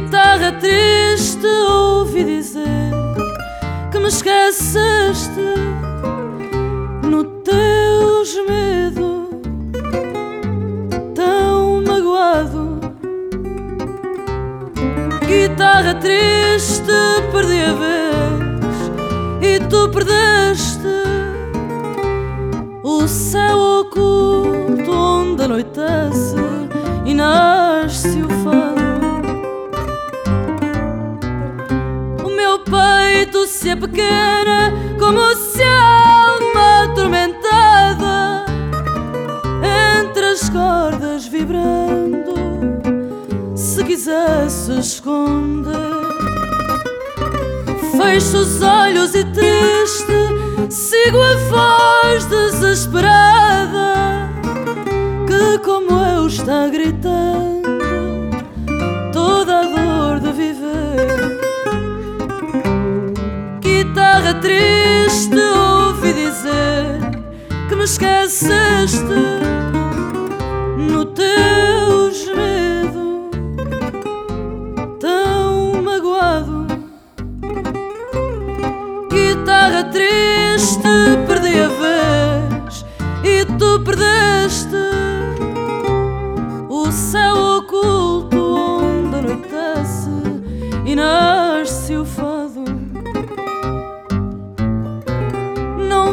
guitarra triste, ouvi dizer que me esqueceste no teus medo tão magoado. Guitarra triste, perdi a vez e tu perdeste o céu oculto onde anoitece e nasce o fado. É pequena como se a alma atormentada entre as cordas vibrando se quisesse esconder. Fecho os olhos e triste sigo a voz desesperada que como eu está gritando toda guitarra triste ouvi dizer que me esqueceste no teu gemido tão magoado. Guitarra triste, perdi a vez e tu perdeste o céu oculto onde anoitece e nasce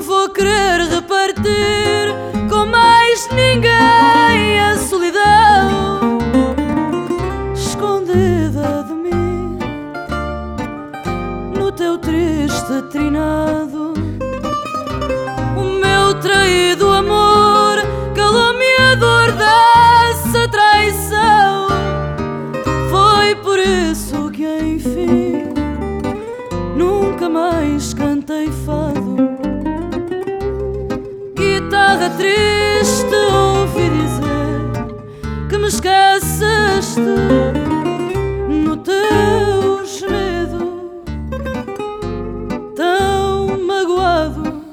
vou querer repartir com mais ninguém a solidão escondida de mim no teu triste trinado. Guitarra triste ouvi dizer que me esqueceste no teu gemido tão magoado.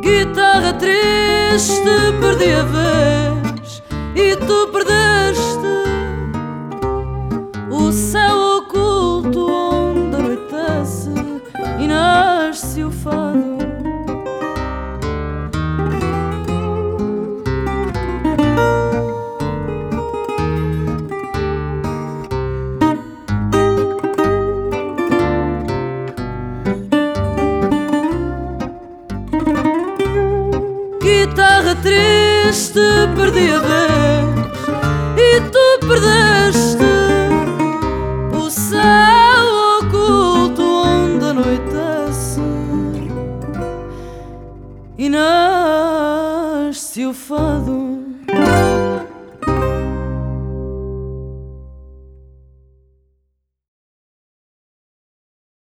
Guitarra triste, perdi a vez e tu perdeste o céu oculto onde anoitece e nasce o fado. Triste, perdi a vez e tu perdeste o céu oculto onde anoitece e nasce o fado.